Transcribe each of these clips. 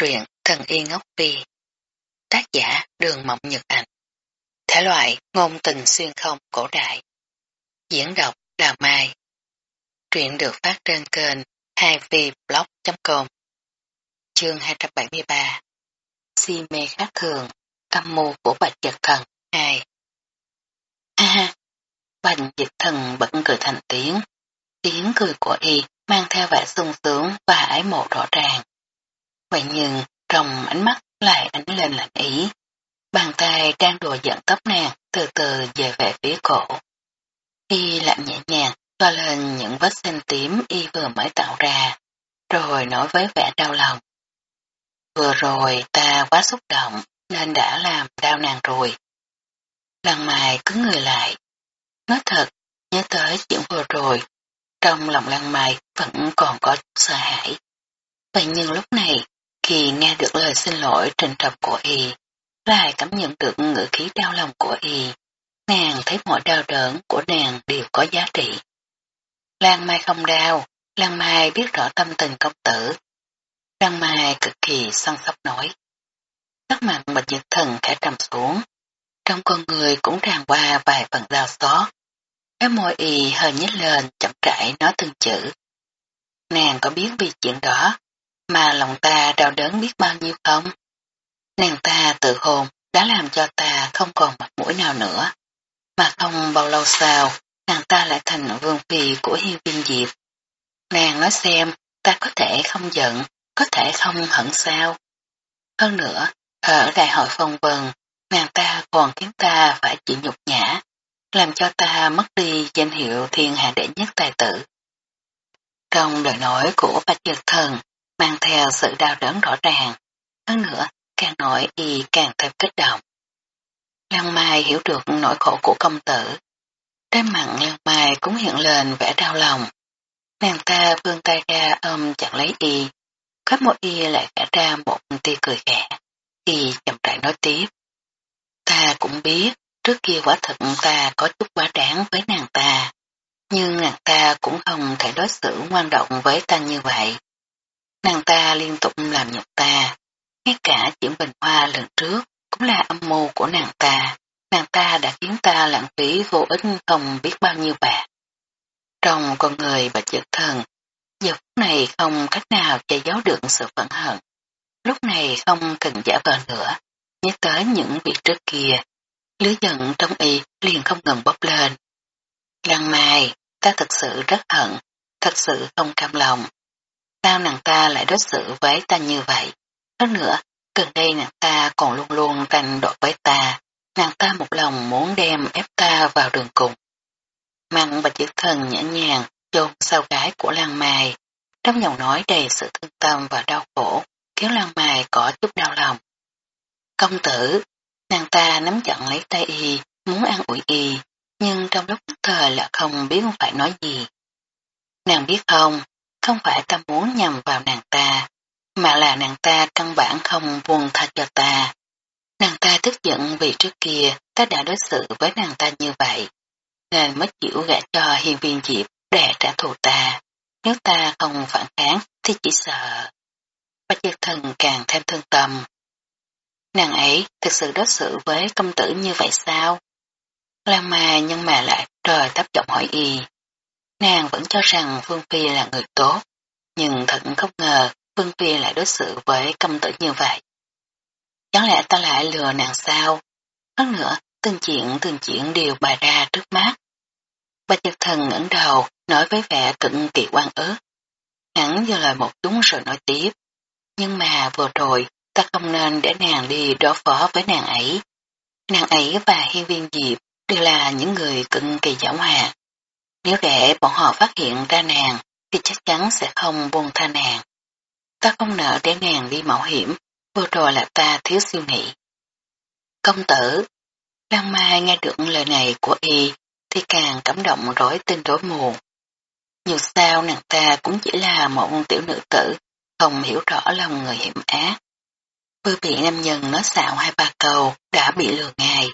truyện Thần Y Ngốc Phi. Tác giả Đường Mộng Nhật Ảnh Thể loại ngôn tình xuyên không cổ đại. Diễn đọc Đào Mai. Truyện được phát trên kênh 2vblog.com Chương 273 Si mê khác thường. Âm mưu của bạch giật thần 2 Ha Bạch giật thần bận cười thành tiếng. Tiếng cười của y mang theo vẻ sung sướng và ái mộ rõ ràng. Vậy nhưng trong ánh mắt lại ánh lên lạnh ý. Bàn tay đang đùa giận tóc nàng từ từ về về phía cổ. Y lạnh nhẹ nhàng cho lên những vết xanh tím y vừa mới tạo ra, rồi nói với vẻ đau lòng. Vừa rồi ta quá xúc động nên đã làm đau nàng rồi. Lần mài cứng người lại. Nói thật, nhớ tới chuyện vừa rồi, trong lòng lăng mai vẫn còn có chút sợ hãi. Vậy nhưng lúc này, khi nghe được lời xin lỗi trình trọng của y, lại cảm nhận được ngữ khí đau lòng của y, nàng thấy mọi đau đớn của nàng đều có giá trị. Lan Mai không đau, Lan Mai biết rõ tâm tình công tử. Lan Mai cực kỳ săn sóc nói. Sắc mặt bạch nhật thần khẽ trầm xuống, trong con người cũng tràn qua vài phần đau xót. Cái môi y hơi nhếch lên chậm rãi nói từng chữ. Nàng có biết vì chuyện đó mà lòng ta đau đớn biết bao nhiêu không? Nàng ta tự hồn đã làm cho ta không còn mặt mũi nào nữa. Mà không bao lâu sau, nàng ta lại thành vương phi của hiên viên diệp. Nàng nói xem, ta có thể không giận, có thể không hận sao. Hơn nữa, ở đại hội phong vân, nàng ta còn khiến ta phải chịu nhục nhã, làm cho ta mất đi danh hiệu thiên hạ đệ nhất tài tử. Trong lời nói của Bạch Nhật Thần, mang theo sự đau đớn rõ ràng, hơn nữa càng nói y càng thêm kích động. Lăng Mai hiểu được nỗi khổ của công tử. Trên mặn Lăng Mai cũng hiện lên vẻ đau lòng. Nàng ta vươn tay ra ôm chặn lấy y, Khắp một y lại vẽ ra một tia cười khẽ. Y chậm rãi nói tiếp. Ta cũng biết, trước kia quả thật ta có chút quá đáng với nàng ta, nhưng nàng ta cũng không thể đối xử ngoan động với ta như vậy. Nàng ta liên tục làm nhục ta, ngay cả chuyện bình hoa lần trước cũng là âm mưu của nàng ta. Nàng ta đã khiến ta lãng phí vô ích không biết bao nhiêu bạc. Trong con người bạch giật thần, giờ phút này không cách nào che giấu được sự phẫn hận. Lúc này không cần giả vờ nữa, nhớ tới những việc trước kia. Lứa giận trong y liền không ngừng bốc lên. Lăng mai, ta thật sự rất hận, thật sự không cam lòng. Sao nàng ta lại đối xử với ta như vậy? Hơn nữa, gần đây nàng ta còn luôn luôn tranh đoạt với ta. Nàng ta một lòng muốn đem ép ta vào đường cùng. Mặn bạch chữ thần nhã nhàng chôn sau gái của Lan Mai. Trong giọng nói đầy sự thương tâm và đau khổ, khiến Lan Mai có chút đau lòng. Công tử, nàng ta nắm chặn lấy tay y, muốn an ủi y, nhưng trong lúc nhất thời là không biết phải nói gì. Nàng biết không, không phải ta muốn nhầm vào nàng ta, mà là nàng ta căn bản không buông tha cho ta. Nàng ta tức giận vì trước kia ta đã đối xử với nàng ta như vậy, nên mới chịu gã cho hiền viên diệp để trả thù ta. Nếu ta không phản kháng thì chỉ sợ. Bách giật thần càng thêm thương tâm. Nàng ấy thực sự đối xử với công tử như vậy sao? Lama nhưng mà lại trời tấp giọng hỏi y. Nàng vẫn cho rằng Vương Phi là người tốt, nhưng thật không ngờ Vương Phi lại đối xử với công tử như vậy. Chẳng lẽ ta lại lừa nàng sao? Hơn nữa, từng chuyện từng chuyện đều bày ra trước mắt. Bà chật thần ngẩng đầu, nói với vẻ cực kỳ quan ước. Hắn giờ lời một chúng rồi nói tiếp. Nhưng mà vừa rồi, ta không nên để nàng đi đối phó với nàng ấy. Nàng ấy và hiên viên diệp đều là những người cực kỳ giảo hoạt. Nếu để bọn họ phát hiện ra nàng, thì chắc chắn sẽ không buông tha nàng. Ta không nợ để nàng đi mạo hiểm, vừa rồi là ta thiếu suy nghĩ. Công tử, Lan Mai nghe được lời này của y, thì càng cảm động rối tinh rối mù. Dù sao nàng ta cũng chỉ là một tiểu nữ tử, không hiểu rõ lòng người hiểm ác. Vừa bị nam nhân nói xạo hai ba câu đã bị lừa ngài.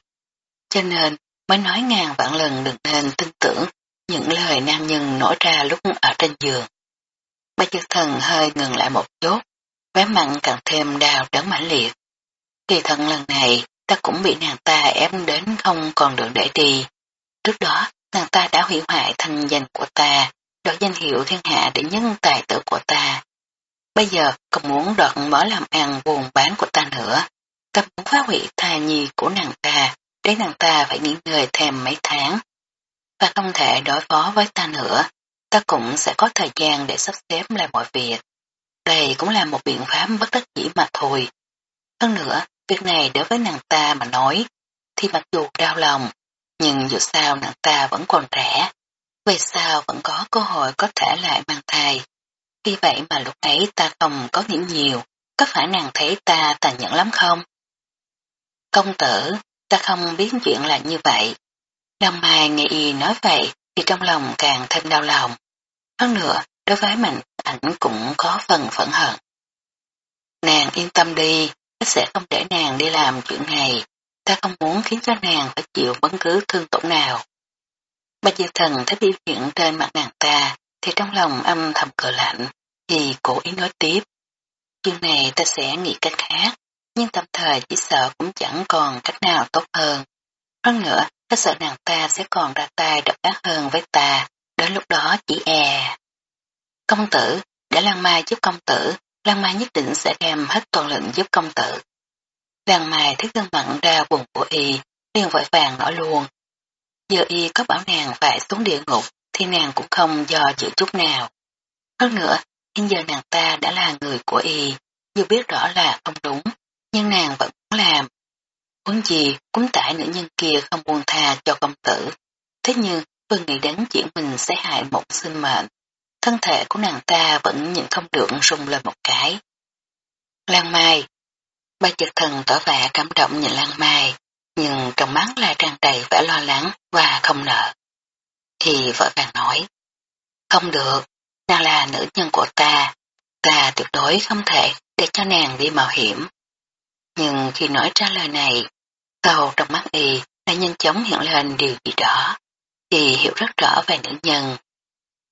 Cho nên mới nói ngàn vạn lần đừng nên tin tưởng những lời nam nhân nổi ra lúc ở trên giường. Ba chữ thần hơi ngừng lại một chút, vẻ mặn càng thêm đau đớn mãnh liệt. Kỳ thần lần này, ta cũng bị nàng ta ép đến không còn đường để đi. Trước đó, nàng ta đã hủy hoại thanh danh của ta, đoạt danh hiệu thiên hạ để nhân tài tử của ta. Bây giờ còn muốn đoạt mở làm ăn buồn bán của ta nữa. Ta muốn phá hủy thai nhi của nàng ta, để nàng ta phải nghỉ ngơi thêm mấy tháng. Ta không thể đối phó với ta nữa, ta cũng sẽ có thời gian để sắp xếp lại mọi việc. Đây cũng là một biện pháp bất đắc dĩ mà thôi. Hơn nữa, việc này đối với nàng ta mà nói, thì mặc dù đau lòng, nhưng dù sao nàng ta vẫn còn trẻ, về sau vẫn có cơ hội có thể lại mang thai. Vì vậy mà lúc ấy ta không có nghĩ nhiều, có phải nàng thấy ta tàn nhẫn lắm không? Công tử, ta không biết chuyện là như vậy. Lâm Mai nghe y nói vậy thì trong lòng càng thêm đau lòng. Hơn nữa, đối với mình ảnh cũng có phần phẫn hận. Nàng yên tâm đi, ta sẽ không để nàng đi làm chuyện này, ta không muốn khiến cho nàng phải chịu bất cứ thương tổn nào. Bạch Diệp Thần thấy biểu hiện trên mặt nàng ta, thì trong lòng âm thầm cờ lạnh, thì cố ý nói tiếp. Chuyện này ta sẽ nghĩ cách khác, nhưng tạm thời chỉ sợ cũng chẳng còn cách nào tốt hơn. Hơn nữa, ta sợ nàng ta sẽ còn ra tay độc ác hơn với ta, đến lúc đó chỉ e. Công tử, để Lan Mai giúp công tử, Lan Mai nhất định sẽ đem hết toàn lực giúp công tử. Lan Mai thấy gương mặn ra buồn của y, liền vội vàng nói luôn. Giờ y có bảo nàng phải xuống địa ngục, thì nàng cũng không do chịu chút nào. Hơn nữa, hiện giờ nàng ta đã là người của y, dù biết rõ là không đúng, nhưng nàng vẫn muốn làm. Muốn gì cũng tại nữ nhân kia không buông tha cho công tử. Thế nhưng, vừa nghĩ đến chuyện mình sẽ hại một sinh mệnh, thân thể của nàng ta vẫn nhìn không được rung lên một cái. Lan Mai Ba chật thần tỏ vẻ cảm động nhìn Lan Mai, nhưng trong mắt là tràn đầy vẻ lo lắng và không nợ. Thì vợ vàng nói, không được, nàng là nữ nhân của ta, ta tuyệt đối không thể để cho nàng đi mạo hiểm. Nhưng khi nói ra lời này, cầu trong mắt y đã nhanh chóng hiện lên điều gì đó, thì hiểu rất rõ về nữ nhân.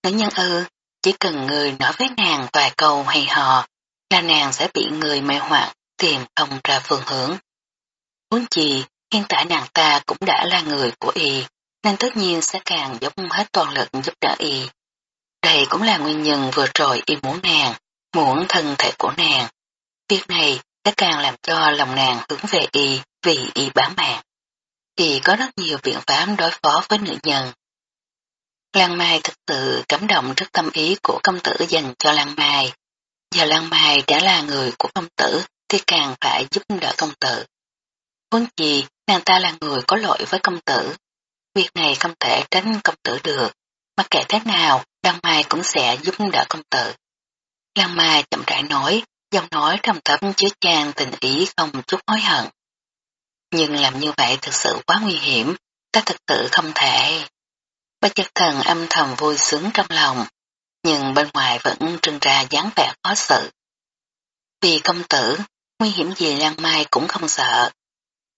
Nữ nhân ư, chỉ cần người nói với nàng vài câu hay hò, là nàng sẽ bị người mê hoặc tìm không ra phương hướng. Muốn gì, hiện tại nàng ta cũng đã là người của y, nên tất nhiên sẽ càng dốc hết toàn lực giúp đỡ y. Đây cũng là nguyên nhân vừa rồi y muốn nàng, muốn thân thể của nàng. Việc này sẽ càng làm cho lòng nàng hướng về y vì y bám mạng. Y có rất nhiều biện pháp đối phó với nữ nhân. Lan Mai thực sự cảm động trước tâm ý của công tử dành cho Lan Mai. Giờ Lan Mai đã là người của công tử thì càng phải giúp đỡ công tử. Vốn gì nàng ta là người có lỗi với công tử. Việc này không thể tránh công tử được. Mặc kệ thế nào, Lan Mai cũng sẽ giúp đỡ công tử. Lan Mai chậm rãi nói, giọng nói trầm thấp chứa chan tình ý không chút hối hận. Nhưng làm như vậy thực sự quá nguy hiểm, ta thực sự không thể. Bác chất thần âm thầm vui sướng trong lòng, nhưng bên ngoài vẫn trưng ra dáng vẻ khó xử. Vì công tử, nguy hiểm gì Lan Mai cũng không sợ.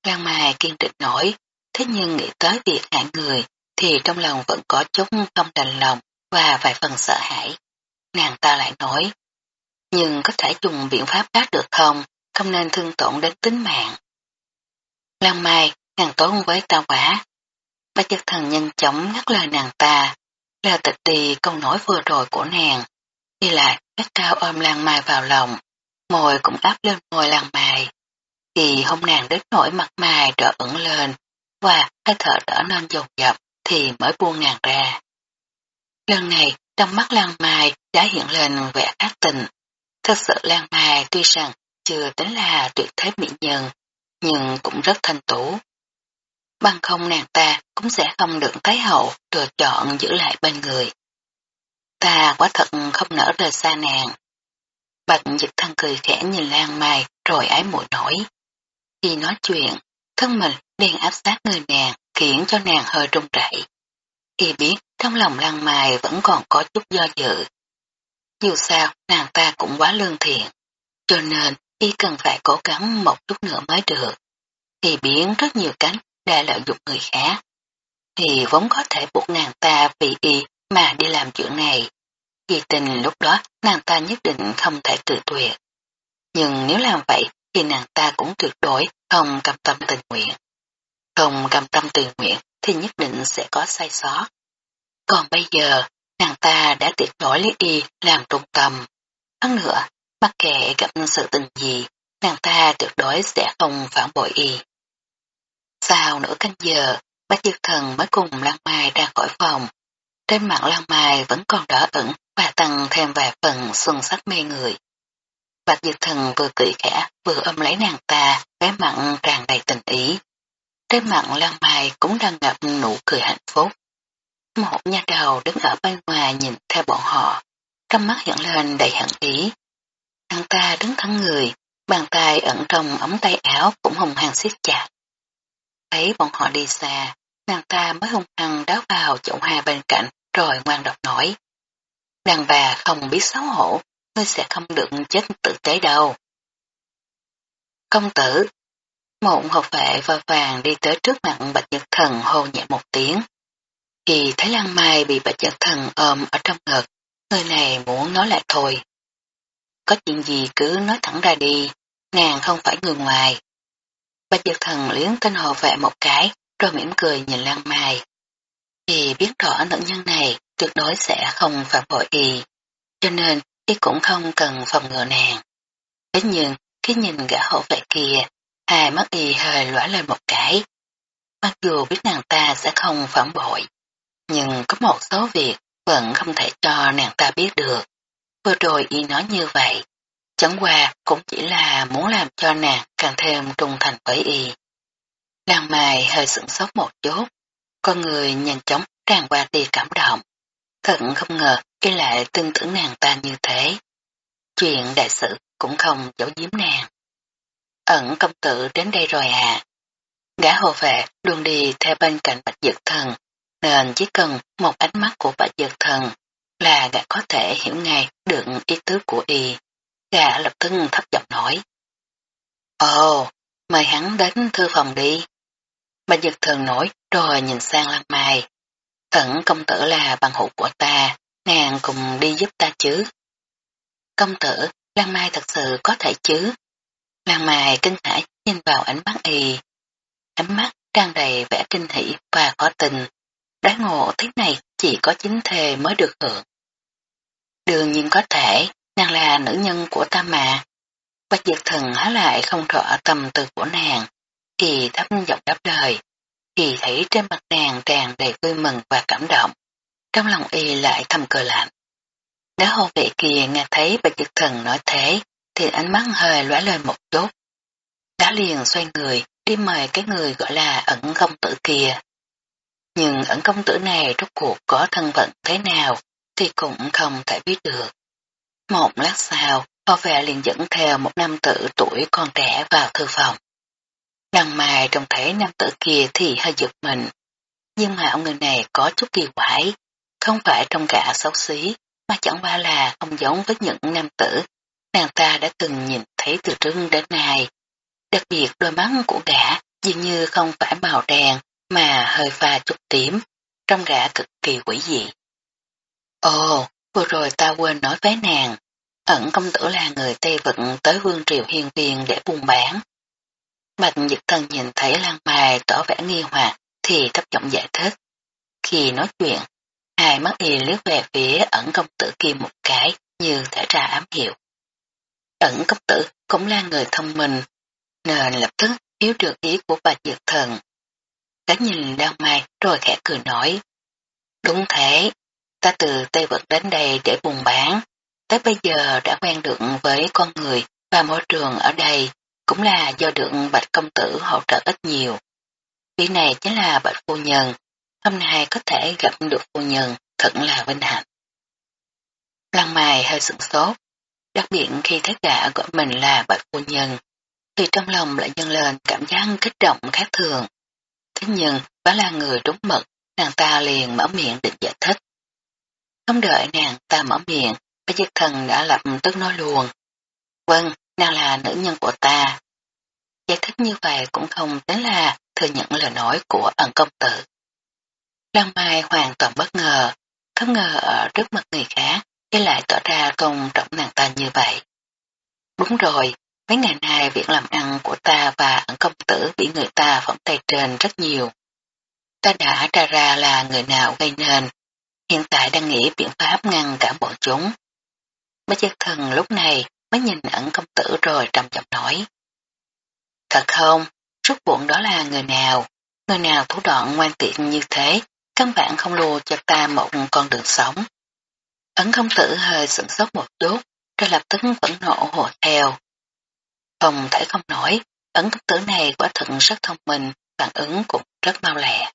Lan Mai kiên định nổi, thế nhưng nghĩ tới việc hại người thì trong lòng vẫn có chút không đành lòng và vài phần sợ hãi. Nàng ta lại nói, nhưng có thể dùng biện pháp khác được không, không nên thương tổn đến tính mạng. Lan Mai, nàng tốn với ta quả. Ba chất thần nhanh chóng ngắt lời nàng ta, là tịch đi câu nói vừa rồi của nàng, đi lại các cao ôm Lan Mai vào lòng, môi cũng áp lên môi Lan Mai. thì hôm nàng đến nỗi mặt mày đỏ ửng lên và hơi thở trở nên dồn dập thì mới buông nàng ra. Lần này trong mắt Lan Mai đã hiện lên vẻ ác tình. Thật sự Lan Mai tuy rằng chưa tính là tuyệt thế mỹ nhân nhưng cũng rất thanh tú. Bằng không nàng ta cũng sẽ không được Thái Hậu lựa chọn giữ lại bên người. Ta quá thật không nỡ rời xa nàng. Bạch dịch thân cười khẽ nhìn Lan Mai rồi ái mùi nổi. Khi nói chuyện, thân mình liền áp sát người nàng khiến cho nàng hơi run rẩy. Khi biết trong lòng Lan Mai vẫn còn có chút do dự. Dù sao nàng ta cũng quá lương thiện, cho nên y cần phải cố gắng một chút nữa mới được. Thì biến rất nhiều cánh để lợi dụng người khác. Thì vốn có thể buộc nàng ta vì y mà đi làm chuyện này. Vì tình lúc đó nàng ta nhất định không thể tự tuyệt. Nhưng nếu làm vậy thì nàng ta cũng tuyệt đối không cam tâm tình nguyện. Không cam tâm tình nguyện thì nhất định sẽ có sai sót. Còn bây giờ, nàng ta đã tuyệt đối lấy y làm trung tâm. Hơn nữa, mặc kệ gặp sự tình gì, nàng ta tuyệt đối sẽ không phản bội y. Sau nửa canh giờ, bác diệt thần mới cùng Lan Mai ra khỏi phòng. Trên mặt Lan Mai vẫn còn đỏ ẩn và tăng thêm vài phần xuân sắc mê người. Bạch diệt thần vừa cười khẽ vừa ôm lấy nàng ta, vẻ mặn tràn đầy tình ý. Trên mặt Lan Mai cũng đang ngập nụ cười hạnh phúc. Một nha đầu đứng ở bên ngoài nhìn theo bọn họ, trong mắt hiện lên đầy hận ý. Nàng ta đứng thẳng người, bàn tay ẩn trong ống tay áo cũng hùng hăng siết chặt. Thấy bọn họ đi xa, nàng ta mới hung hăng đáo vào chậu hoa bên cạnh rồi ngoan độc nói. Đàn bà không biết xấu hổ, ngươi sẽ không được chết tử tế đâu. Công tử, một hộp vệ và vàng đi tới trước mặt bạch nhật thần hô nhẹ một tiếng. thì thấy Lan Mai bị bạch nhật thần ôm ở trong ngực, người này muốn nói lại thôi. Có chuyện gì cứ nói thẳng ra đi, nàng không phải người ngoài. Bạch Dược thần liếng tên hồ vệ một cái, rồi mỉm cười nhìn Lan Mai. Vì biết rõ nữ nhân này tuyệt đối sẽ không phạm bội y, cho nên y cũng không cần phòng ngừa nàng. Thế nhưng, khi nhìn gã hộ vệ kia, hai mắt y hơi lóa lên một cái. Mặc dù biết nàng ta sẽ không phản bội, nhưng có một số việc vẫn không thể cho nàng ta biết được. Vừa rồi y nói như vậy, chẳng qua cũng chỉ là muốn làm cho nàng càng thêm trung thành với y. nàng mày hơi sửng sốt một chút, con người nhanh chóng tràn qua tia cảm động. Thật không ngờ y lại tin tưởng nàng ta như thế. Chuyện đại sự cũng không giấu giếm nàng. Ẩn công tử đến đây rồi à. Gã hồ vệ luôn đi theo bên cạnh bạch dược thần, nên chỉ cần một ánh mắt của bạch dược thần là gã có thể hiểu ngay được ý tứ của y. Gã lập tức thấp giọng nói. Ồ, mời hắn đến thư phòng đi. Bạch dược thường nói rồi nhìn sang Lan Mai. Thận công tử là bằng hữu của ta, nàng cùng đi giúp ta chứ. Công tử, Lan Mai thật sự có thể chứ. Lan Mai kinh hãi nhìn vào ánh mắt y. Ánh mắt tràn đầy vẻ kinh hỉ và khó tình. Đáng ngộ thế này chỉ có chính thề mới được hưởng. Đương nhiên có thể, nàng là nữ nhân của ta mà. Bạch Diệt Thần há lại không rõ tâm tư của nàng, thì thấp giọng đáp lời, thì thấy trên mặt nàng tràn đầy vui mừng và cảm động. Trong lòng y lại thầm cười lạnh. Nếu hồ vệ kia nghe thấy Bạch Diệt Thần nói thế, thì ánh mắt hơi lóe lên một chút. Đã liền xoay người, đi mời cái người gọi là ẩn công tử kia. Nhưng ẩn công tử này rốt cuộc có thân phận thế nào thì cũng không thể biết được. Một lát sau, họ về liền dẫn theo một nam tử tuổi còn trẻ vào thư phòng. Đằng mài trông thấy nam tử kia thì hơi giật mình. Nhưng mà ông người này có chút kỳ quái, không phải trong cả xấu xí, mà chẳng qua là không giống với những nam tử nàng ta đã từng nhìn thấy từ trước đến nay. Đặc biệt đôi mắt của gã dường như không phải màu đen mà hơi pha chút tím, trong gã cực kỳ quỷ dị. Ồ, vừa rồi ta quên nói với nàng, ẩn công tử là người Tây Vận tới vương triều hiên viên để buôn bán. Bạch Nhật Thần nhìn thấy Lan Mai tỏ vẻ nghi hoặc thì thấp giọng giải thích. Khi nói chuyện, hai mắt y lướt về phía ẩn công tử kia một cái như thể ra ám hiệu. Ẩn công tử cũng là người thông minh, nên lập tức hiểu được ý của Bạch Nhật thần. Cả nhìn Lan Mai rồi khẽ cười nói. Đúng thế, ta từ Tây Vật đến đây để buôn bán, tới bây giờ đã quen được với con người và môi trường ở đây, cũng là do được bạch công tử hỗ trợ ít nhiều. Vị này chính là bạch phu nhân, hôm nay có thể gặp được phu nhân, thật là vinh hạnh. Lăng Mai hơi sửng sốt, đặc biệt khi thấy gã gọi mình là bạch phu nhân, thì trong lòng lại dâng lên cảm giác kích động khác thường. Thế nhưng, bà là người đúng mật, nàng ta liền mở miệng định giải thích. Không đợi nàng ta mở miệng, bây giờ thần đã lập tức nói luôn. Vâng, nàng là nữ nhân của ta. Giải thích như vậy cũng không tính là thừa nhận lời nói của ẩn công tử. Lăng Mai hoàn toàn bất ngờ, không ngờ ở trước mặt người khác, cái lại tỏ ra tôn trọng nàng ta như vậy. Đúng rồi, mấy ngày nay việc làm ăn của ta và ẩn công tử bị người ta phỏng tay trên rất nhiều. Ta đã tra ra là người nào gây nên, hiện tại đang nghĩ biện pháp ngăn cản bọn chúng. Bất giác thần lúc này mới nhìn ẩn công tử rồi trầm giọng nói. Thật không, rốt buồn đó là người nào, người nào thủ đoạn ngoan tiện như thế, căn bản không lùa cho ta một con đường sống. Ấn công tử hơi sửng sốt một chút, rồi lập tức vẫn nộ hồ theo. Không thể không nổi, ấn công tử này quả thật rất thông minh, phản ứng cũng rất mau lẹ.